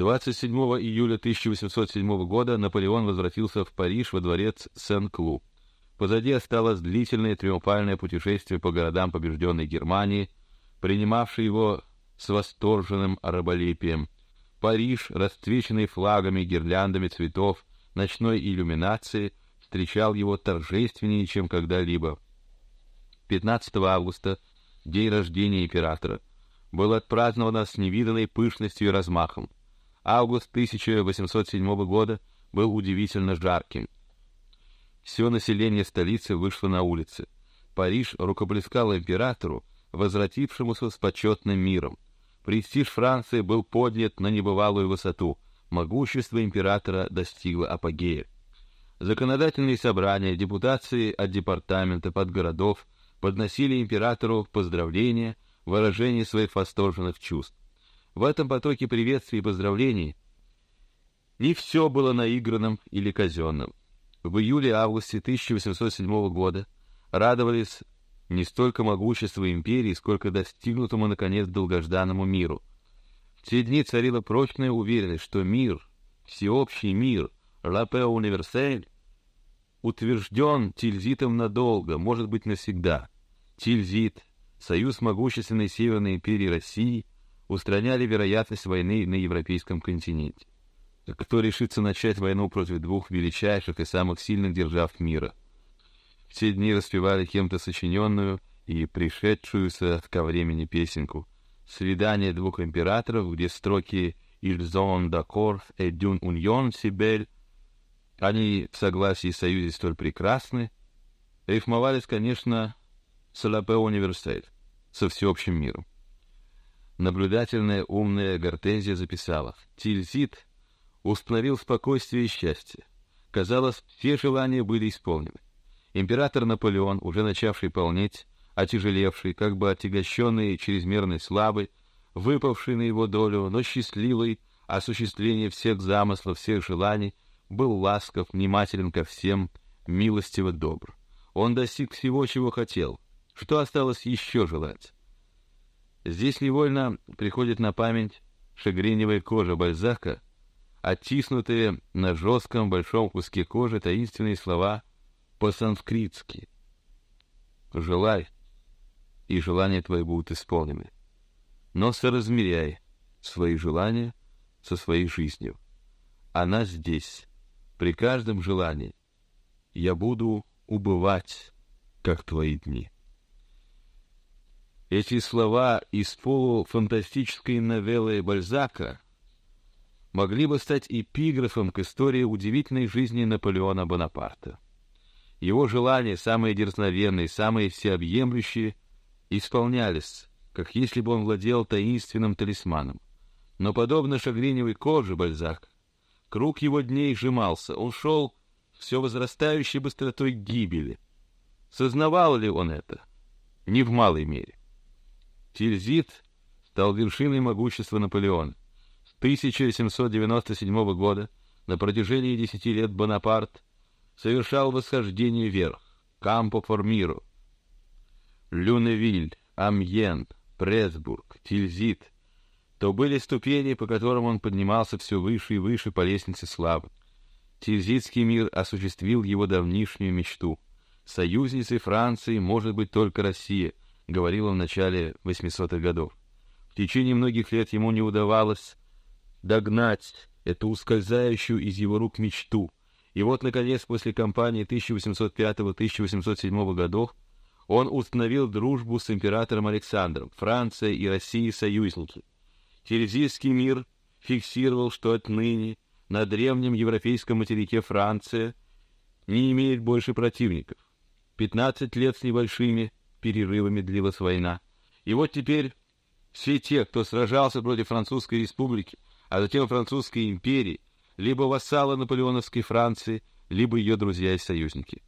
27 июля 1807 года Наполеон возвратился в Париж во дворец Сен-Клу. Позади осталось длительное триумфальное путешествие по городам побежденной Германии, принимавшей его с восторженным раболепием. Париж, расцвеченный флагами, гирляндами цветов, ночной иллюминацией, встречал его торжественнее, чем когда-либо. 15 августа, день рождения императора, был отпраздновано с невиданной пышностью и размахом. Август 1807 года был удивительно жарким. Все население столицы вышло на улицы. Париж рукоплескал императору, возвратившемуся с почетным миром. Престиж Франции был поднят на небывалую высоту. Могущество императора достигло апогея. Законодательные собрания, депутации от департаментов, от городов подносили императору поздравления, выражение своих восторженных чувств. В этом потоке приветствий и поздравлений не все было наигранным или казенным. В июле-августе 1807 года радовались не столько могуществу империи, сколько достигнутому наконец долгожданному миру. В те дни царила прочная уверенность, что мир, всеобщий мир, paix universelle, утвержден Тильзитом надолго, может быть навсегда. Тильзит, союз могущественной Северной империи России, устраняли вероятность войны на европейском континенте. Кто решится начать войну против двух величайших и самых сильных держав мира? Все дни распевали кем-то сочиненную и пришедшуюся ко времени песенку. Свидание двух императоров, где строки «Ils ont d'accord et belle» они в согласии и союзе столь прекрасны, рифмовались, конечно, с «La paix universelle», со всеобщим миром. Наблюдательная умная Гортензия записала: Тильзит установил спокойствие и счастье. Казалось, все желания были исполнены. Император Наполеон, уже начавший полнеть, отяжелевший, как бы отягощенный чрезмерной славой, выпавший на его долю, но счастливый осуществление всех замыслов, всех желаний, был ласков, внимателен ко всем, милостиво добр. Он достиг всего, чего хотел. Что осталось еще желать? Здесь невольно приходит на память шагреневая кожа Бальзака, оттиснутые на жестком большом куске кожи таинственные слова по-санскритски. Желай, и желания твои будут исполнены. Но соразмеряй свои желания со своей жизнью. Она здесь, при каждом желании. Я буду убывать, как твои дни. Эти слова из полуфантастической новеллы Бальзака могли бы стать эпиграфом к истории удивительной жизни Наполеона Бонапарта. Его желания, самые дерзновенные, самые всеобъемлющие, исполнялись, как если бы он владел таинственным талисманом. Но подобно шагреневой коже Бальзак, круг его дней сжимался, он шел все возрастающей быстротой гибели. Сознавал ли он это? Не в малой мере. Тильзит стал вершиной могущества Наполеона. С 1797 года на протяжении десяти лет Бонапарт совершал восхождение вверх, Кампо Формиру, Люневиль, Амьен, Пресбург, Тильзит, то были ступени, по которым он поднимался все выше и выше по лестнице славы. Тильзитский мир осуществил его давнишнюю мечту. Союзницей Франции может быть только Россия, говорил он в начале 800-х годов. В течение многих лет ему не удавалось догнать эту ускользающую из его рук мечту. И вот, наконец, после кампании 1805-1807 годов он установил дружбу с императором Александром. Франция и Россия союзники. Терезийский мир фиксировал, что отныне на древнем европейском материке Франция не имеет больше противников. Пятнадцать лет с небольшими перерывами длилась война. И вот теперь все те, кто сражался против Французской республики, а затем Французской империи, либо вассалы наполеоновской Франции, либо ее друзья и союзники.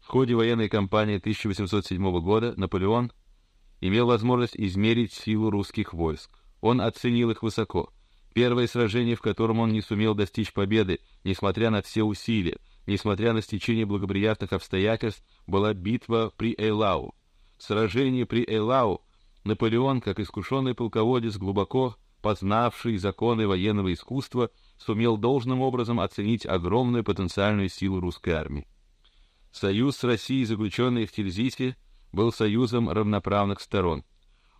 В ходе военной кампании 1807 года Наполеон имел возможность измерить силу русских войск. Он оценил их высоко. Первое сражение, в котором он не сумел достичь победы, несмотря на все усилия, несмотря на стечение благоприятных обстоятельств, была битва при Эйлау. Сражении при Эйлау Наполеон, как искушенный полководец, глубоко познавший законы военного искусства, сумел должным образом оценить огромную потенциальную силу русской армии. Союз с Россией, заключенный в Тильзите, был союзом равноправных сторон.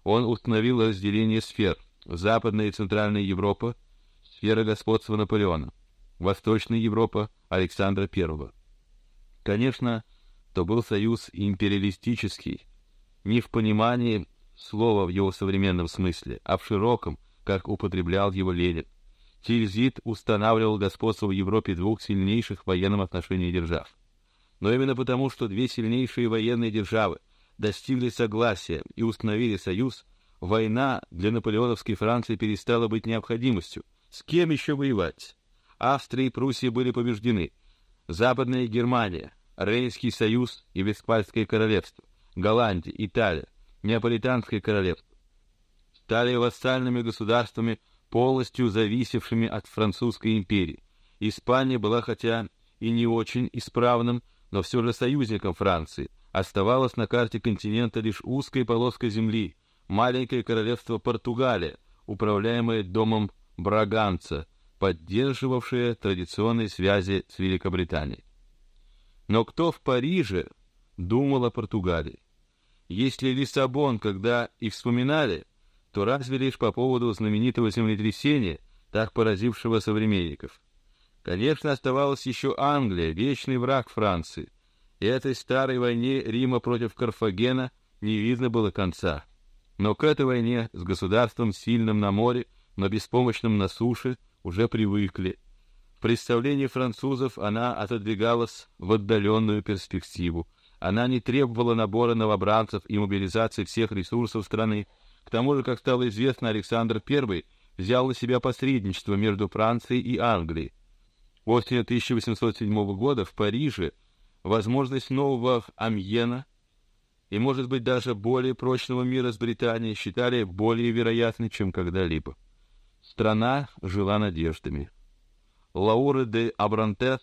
Он установил разделение сфер: Западная и Центральная Европа, сфера господства Наполеона, Восточная Европа Александра I. Конечно, то был союз империалистический, не в понимании слова в его современном смысле, а в широком, как употреблял его Ленин. Тильзит устанавливал господство в Европе двух сильнейших в военном отношении держав. Но именно потому, что две сильнейшие военные державы достигли согласия и установили союз, война для наполеоновской Франции перестала быть необходимостью. С кем еще воевать? Австрия и Пруссия были побеждены. Западная Германия, Рейнский союз и Вестфальское королевство, Голландия, Италия, Неаполитанское королевство стали вассальными государствами, полностью зависевшими от французской империи. Испания была хотя и не очень исправным, но все же союзником Франции. Оставалась на карте континента лишь узкая полоска земли, маленькое королевство Португалия, управляемое домом Браганца, поддерживавшее традиционные связи с Великобританией. Но кто в Париже думал о Португалии? Если Лиссабон, когда и вспоминали, то разве лишь по поводу знаменитого землетрясения, так поразившего современников. Конечно, оставалась еще Англия, вечный враг Франции. И этой старой войне Рима против Карфагена не видно было конца. Но к этой войне с государством сильным на море, но беспомощным на суше уже привыкли. В представлении французов она отодвигалась в отдаленную перспективу. Она не требовала набора новобранцев и мобилизации всех ресурсов страны. К тому же, как стало известно, Александр I взял на себя посредничество между Францией и Англией. Осенью 1807 года в Париже возможность нового Амьена и, может быть, даже более прочного мира с Британией считали более вероятной, чем когда-либо. Страна жила надеждами. Лаура де Абрантес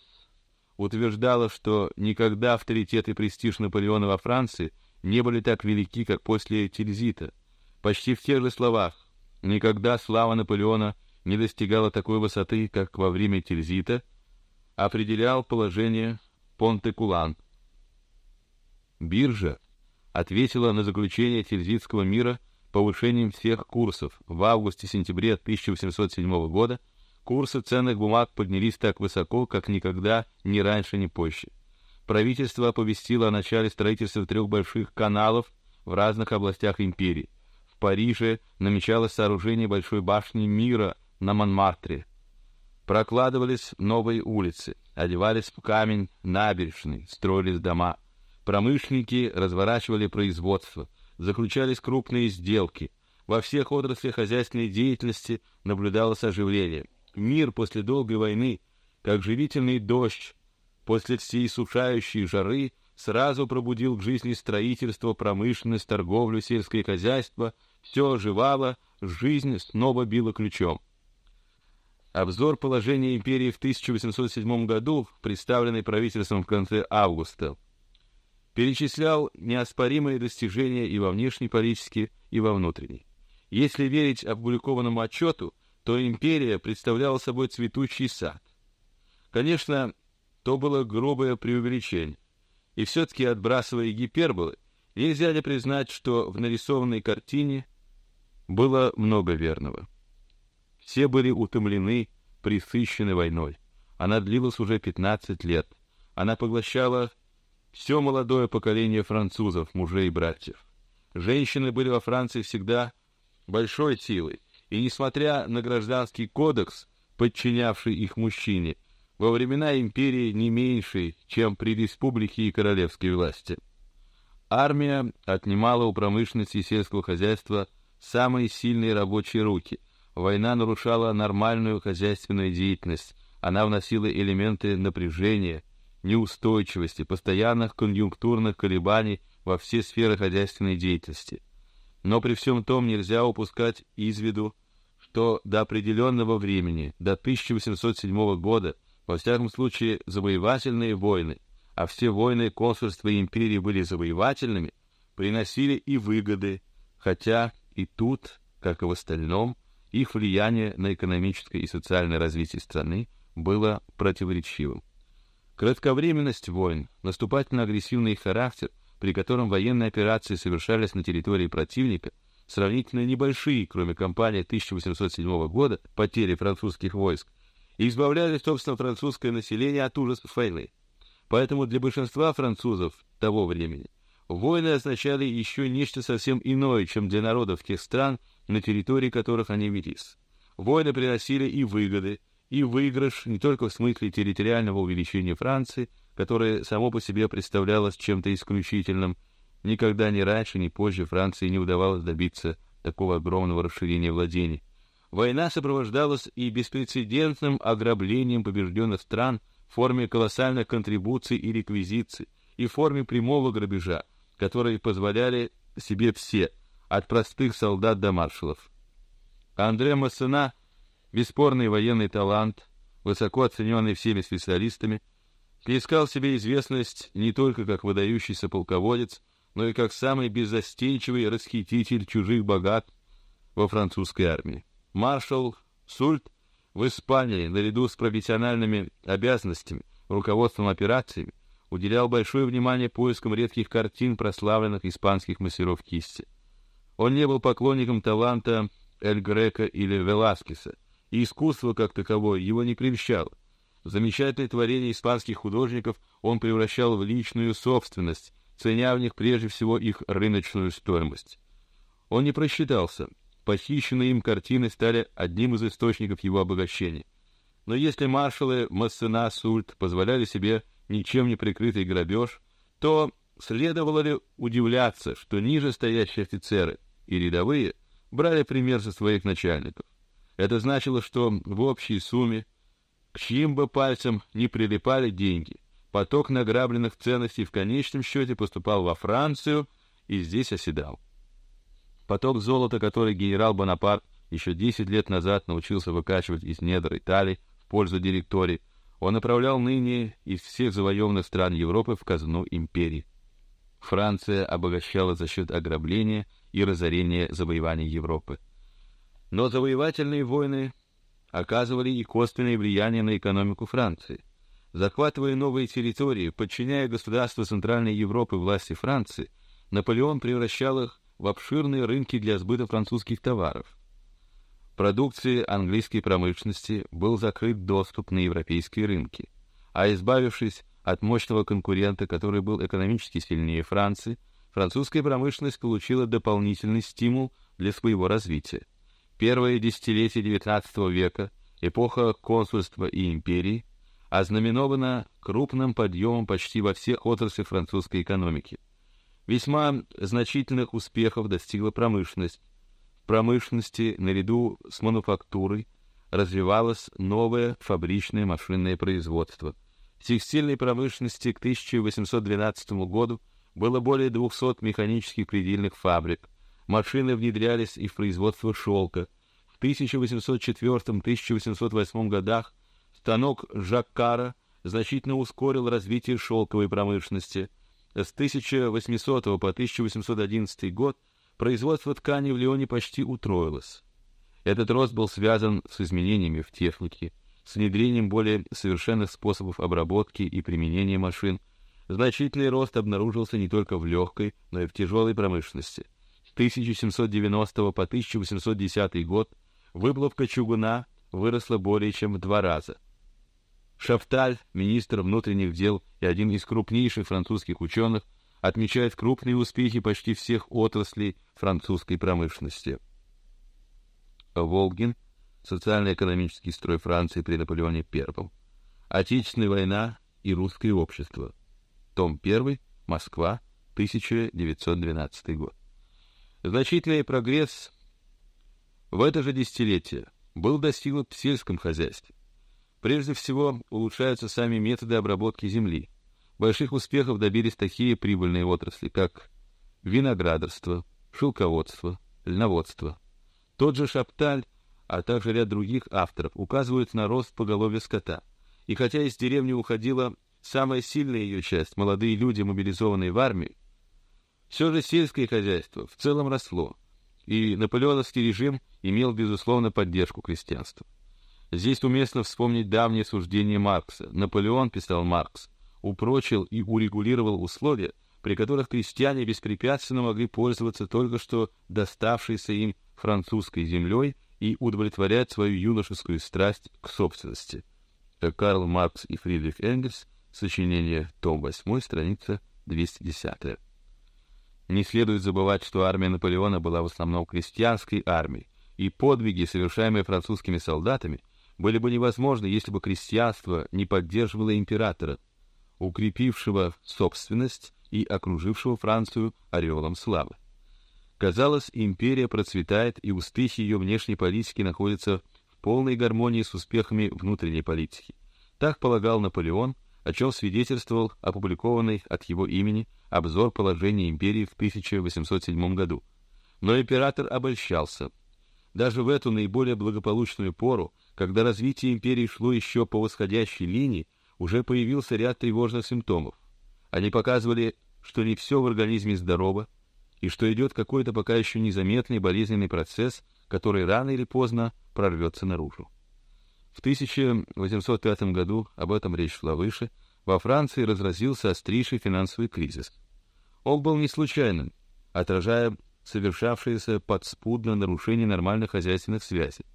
утверждала, что никогда авторитет и престиж Наполеона во Франции не были так велики, как после Тильзита. Почти в тех же словах: никогда слава Наполеона не достигала такой высоты, как во время Тильзита, определял положение Понте-Кулан. Биржа ответила на заключение Тильзитского мира повышением всех курсов. В августе-сентябре 1807 года курсы ценных бумаг поднялись так высоко, как никогда ни раньше, ни позже. Правительство оповестило о начале строительства трех больших каналов в разных областях империи. В Париже намечалось сооружение большой башни мира на Монмартре. Прокладывались новые улицы, одевались в камень набережные, строились дома. Промышленники разворачивали производство, заключались крупные сделки. Во всех отраслях хозяйственной деятельности наблюдалось оживление. Мир после долгой войны, как живительный дождь после всей сушающей жары, сразу пробудил к жизни строительство, промышленность, торговлю, сельское хозяйство. Все оживало, жизнь снова била ключом. Обзор положения империи в 1807 году, представленный правительством в конце августа, перечислял неоспоримые достижения и во внешней политике, и во внутренней. Если верить опубликованному отчету, то империя представляла собой цветущий сад. Конечно, то было грубое преувеличение, и все-таки отбрасывая гиперболы, нельзя ли признать, что в нарисованной картине было много верного. Все были утомлены, присыщены войной. Она длилась уже 15 лет. Она поглощала все молодое поколение французов, мужей и братьев. Женщины были во Франции всегда большой силой, и несмотря на гражданский кодекс, подчинявший их мужчине, во времена империи не меньшей, чем при республике и королевской власти. Армия отнимала у промышленности и сельского хозяйства самые сильные рабочие руки — Война нарушала нормальную хозяйственную деятельность, она вносила элементы напряжения, неустойчивости, постоянных конъюнктурных колебаний во все сферы хозяйственной деятельности. Но при всем том нельзя упускать из виду, что до определенного времени, до 1807 года, во всяком случае, завоевательные войны, а все войны консульства и империи были завоевательными, приносили и выгоды, хотя и тут, как и в остальном, их влияние на экономическое и социальное развитие страны было противоречивым. Кратковременность войн, наступательно-агрессивный характер, при котором военные операции совершались на территории противника, сравнительно небольшие, кроме кампании 1807 года, потери французских войск, избавляли, собственно, французское население от ужасов войны. Поэтому для большинства французов того времени войны означали еще нечто совсем иное, чем для народов тех стран, на территории которых они велись. Войны приносили и выгоды, и выигрыш не только в смысле территориального увеличения Франции, которое само по себе представлялось чем-то исключительным, никогда ни раньше, ни позже Франции не удавалось добиться такого огромного расширения владений. Война сопровождалась и беспрецедентным ограблением побежденных стран в форме колоссальных контрибуций и реквизиций, и в форме прямого грабежа, которые позволяли себе все, от простых солдат до маршалов. Андре Массена, бесспорный военный талант, высоко оцененный всеми специалистами, искал себе известность не только как выдающийся полководец, но и как самый беззастенчивый расхититель чужих богат во французской армии. Маршал Сульт в Испании, наряду с профессиональными обязанностями, руководством операциями, уделял большое внимание поискам редких картин прославленных испанских мастеров кисти. Он не был поклонником таланта Эль Грека или Веласкеса, и искусство как таковое его не прельщало. Замечательные творения испанских художников он превращал в личную собственность, ценя в них прежде всего их рыночную стоимость. Он не просчитался, похищенные им картины стали одним из источников его обогащения. Но если маршалы Массена Сульт позволяли себе ничем не прикрытый грабеж, то следовало ли удивляться, что ниже стоящие офицеры и рядовые брали пример со своих начальников? Это значило, что в общей сумме, к чьим бы пальцам не прилипали деньги, поток награбленных ценностей в конечном счете поступал во Францию и здесь оседал. Поток золота, который генерал Бонапарт еще 10 лет назад научился выкачивать из недр Италии в пользу директории, он направлял ныне из всех завоеванных стран Европы в казну империи. Франция обогащала за счет ограбления и разорения завоеваний Европы. Но завоевательные войны оказывали и косвенное влияние на экономику Франции. Захватывая новые территории, подчиняя государства Центральной Европы власти Франции, Наполеон превращал их в обширные рынки для сбыта французских товаров. Продукции английской промышленности был закрыт доступ на европейские рынки, а избавившись от мощного конкурента, который был экономически сильнее Франции, французская промышленность получила дополнительный стимул для своего развития. Первое десятилетие XIX века, эпоха консульства и империи, ознаменована крупным подъемом почти во всех отраслях французской экономики – Весьма значительных успехов достигла промышленность. В промышленности наряду с мануфактурой развивалось новое фабричное машинное производство. В текстильной промышленности к 1812 году было более 200 механических предельных фабрик. Машины внедрялись и в производство шелка. В 1804-1808 годах станок Жаккара значительно ускорил развитие шелковой промышленности – с 1800 по 1811 год производство ткани в Лионе почти утроилось. Этот рост был связан с изменениями в технике, с внедрением более совершенных способов обработки и применения машин. Значительный рост обнаружился не только в легкой, но и в тяжелой промышленности. С 1790 по 1810 год выплавка чугуна выросла более чем в два раза – Шафталь, министр внутренних дел и один из крупнейших французских ученых, отмечает крупные успехи почти всех отраслей французской промышленности. Волгин. Социально-экономический строй Франции при Наполеоне I. Отечественная война и русское общество. Том 1. Москва. 1912 год. Значительный прогресс в это же десятилетие был достигнут в сельском хозяйстве. Прежде всего, улучшаются сами методы обработки земли. Больших успехов добились такие прибыльные отрасли, как виноградарство, шелководство, льноводство. Тот же Шапталь, а также ряд других авторов указывают на рост поголовья скота. И хотя из деревни уходила самая сильная ее часть, молодые люди, мобилизованные в армию, все же сельское хозяйство в целом росло. и наполеоновский режим имел, безусловно, поддержку крестьянства. Здесь уместно вспомнить давнее суждение Маркса. Наполеон, писал Маркс, упрочил и урегулировал условия, при которых крестьяне беспрепятственно могли пользоваться только что доставшейся им французской землей и удовлетворять свою юношескую страсть к собственности. Карл Маркс и Фридрих Энгельс, сочинение, том 8, страница 210. Не следует забывать, что армия Наполеона была в основном крестьянской армией, и подвиги, совершаемые французскими солдатами, были бы невозможны, если бы крестьянство не поддерживало императора, укрепившего собственность и окружившего Францию ореолом славы. Казалось, империя процветает, и успехи ее внешней политики находятся в полной гармонии с успехами внутренней политики. Так полагал Наполеон, о чем свидетельствовал опубликованный от его имени обзор положения империи в 1807 году. Но император обольщался. Даже в эту наиболее благополучную пору когда развитие империи шло еще по восходящей линии, уже появился ряд тревожных симптомов. Они показывали, что не все в организме здорово, и что идет какой-то пока еще незаметный болезненный процесс, который рано или поздно прорвется наружу. В 1805 году, об этом речь шла выше, во Франции разразился острейший финансовый кризис. Он был не случайным, отражая совершавшееся подспудно нарушение нормальных хозяйственных связей.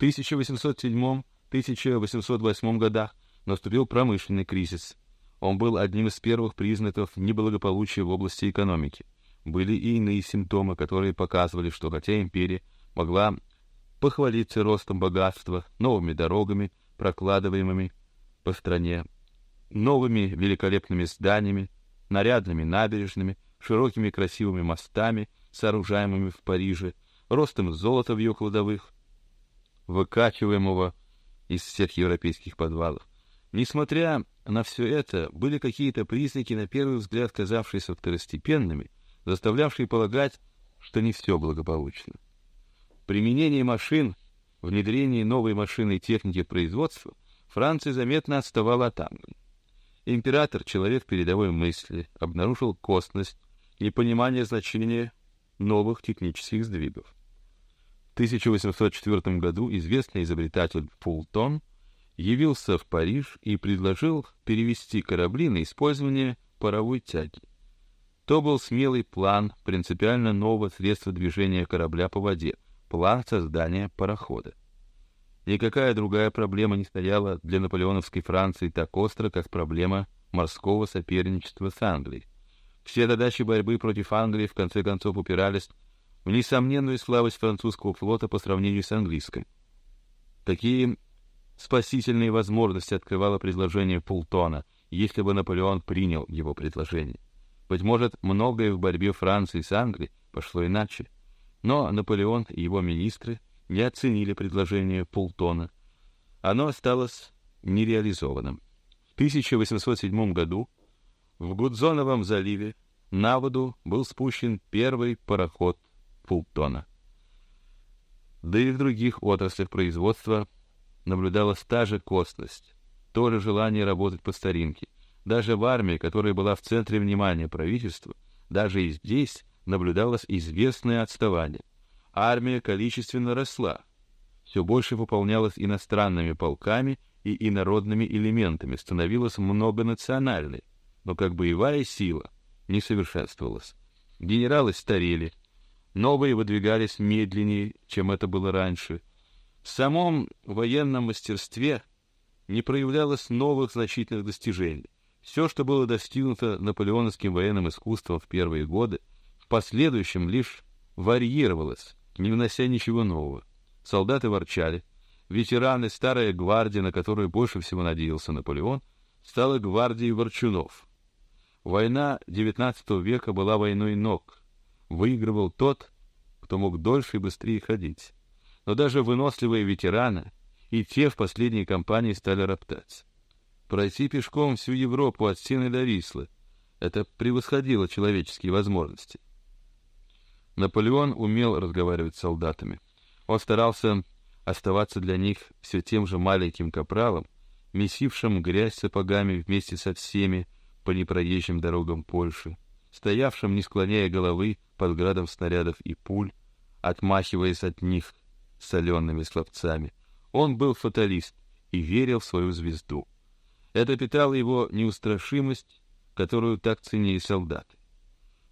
1807-1808 годах наступил промышленный кризис. Он был одним из первых признаков неблагополучия в области экономики. Были и иные симптомы, которые показывали, что хотя империя могла похвалиться ростом богатства, новыми дорогами, прокладываемыми по стране, новыми великолепными зданиями, нарядными набережными, широкими красивыми мостами, сооружаемыми в Париже, ростом золота в ее кладовых, выкачиваемого из всех европейских подвалов. Несмотря на все это, были какие-то признаки, на первый взгляд казавшиеся второстепенными, заставлявшие полагать, что не все благополучно. Применение машин, внедрение новой машинной техники в производство Франция заметно отставала от Англии. Император, человек передовой мысли, обнаружил косность, непонимание значения новых технических сдвигов. 1804 году известный изобретатель Фултон явился в Париж и предложил перевести корабли на использование паровой тяги. То был смелый план принципиально нового средства движения корабля по воде, план создания парохода. Никакая другая проблема не стояла для наполеоновской Франции так остро, как проблема морского соперничества с Англией. Все задачи борьбы против Англии в конце концов упирались в несомненную слабость французского флота по сравнению с английским. Такие спасительные возможности открывало предложение Пултона, если бы Наполеон принял его предложение. Быть может, многое в борьбе Франции с Англией пошло иначе, но Наполеон и его министры не оценили предложение Пултона. Оно осталось нереализованным. В 1807 году в Гудзоновом заливе на воду был спущен первый пароход полтонна. Да и в других отраслях производства наблюдалась та же косность, то же желание работать по старинке. Даже в армии, которая была в центре внимания правительства, даже и здесь наблюдалось известное отставание. Армия количественно росла, все больше выполнялась иностранными полками и инородными элементами, становилась многонациональной, но как боевая сила не совершенствовалась. Генералы старели, новые выдвигались медленнее, чем это было раньше. В самом военном мастерстве не проявлялось новых значительных достижений. Все, что было достигнуто наполеоновским военным искусством в первые годы, в последующем лишь варьировалось, не внося ничего нового. Солдаты ворчали, ветераны, старая гвардия, на которую больше всего надеялся Наполеон, стала гвардией ворчунов. Война XIX века была войной ног, выигрывал тот, кто мог дольше и быстрее ходить. Но даже выносливые ветераны и те в последней кампании стали роптать. Пройти пешком всю Европу от Сены до Вислы — это превосходило человеческие возможности. Наполеон умел разговаривать с солдатами. Он старался оставаться для них все тем же маленьким капралом, месившим грязь сапогами вместе со всеми по непроезжим дорогам Польши стоявшим, не склоняя головы, под градом снарядов и пуль, отмахиваясь от них солеными словцами. Он был фаталист и верил в свою звезду. Это питало его неустрашимость, которую так ценили солдаты.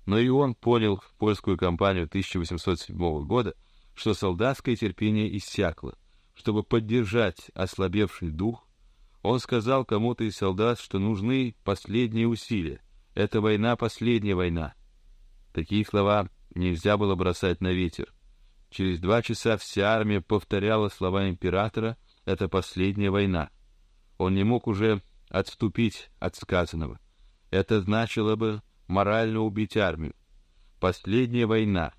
Но и он понял в польскую кампанию 1807 года, что солдатское терпение иссякло. Чтобы поддержать ослабевший дух, он сказал кому-то из солдат, что нужны последние усилия. Эта война последняя война. Такие слова нельзя было бросать на ветер. Через два часа вся армия повторяла слова императора «это последняя война». Он не мог уже отступить от сказанного. Это значило бы морально убить армию. Последняя война.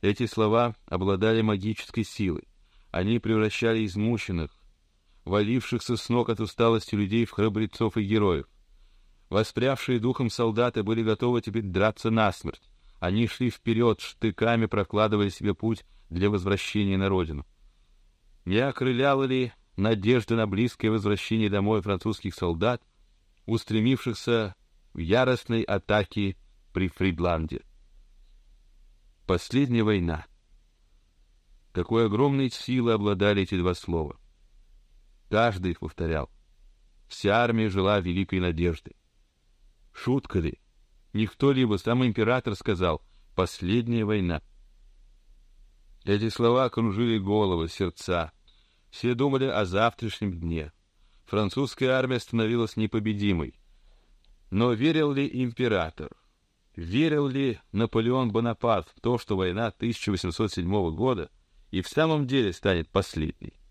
Эти слова обладали магической силой. Они превращали измученных, валившихся с ног от усталости людей в храбрецов и героев. Воспрявшие духом солдаты были готовы теперь драться насмерть. Они шли вперед, штыками прокладывая себе путь для возвращения на родину. Не окрыляла ли надежда на близкое возвращение домой французских солдат, устремившихся в яростной атаке при Фридланде? Последняя война. Какой огромной силой обладали эти два слова. Каждый их повторял. Вся армия жила великой надеждой. Шутка ли? Никто либо сам император сказал «последняя война». Эти слова окружили головы, сердца. Все думали о завтрашнем дне. Французская армия становилась непобедимой. Но верил ли император? Верил ли Наполеон Бонапарт в то, что война 1807 года и в самом деле станет последней?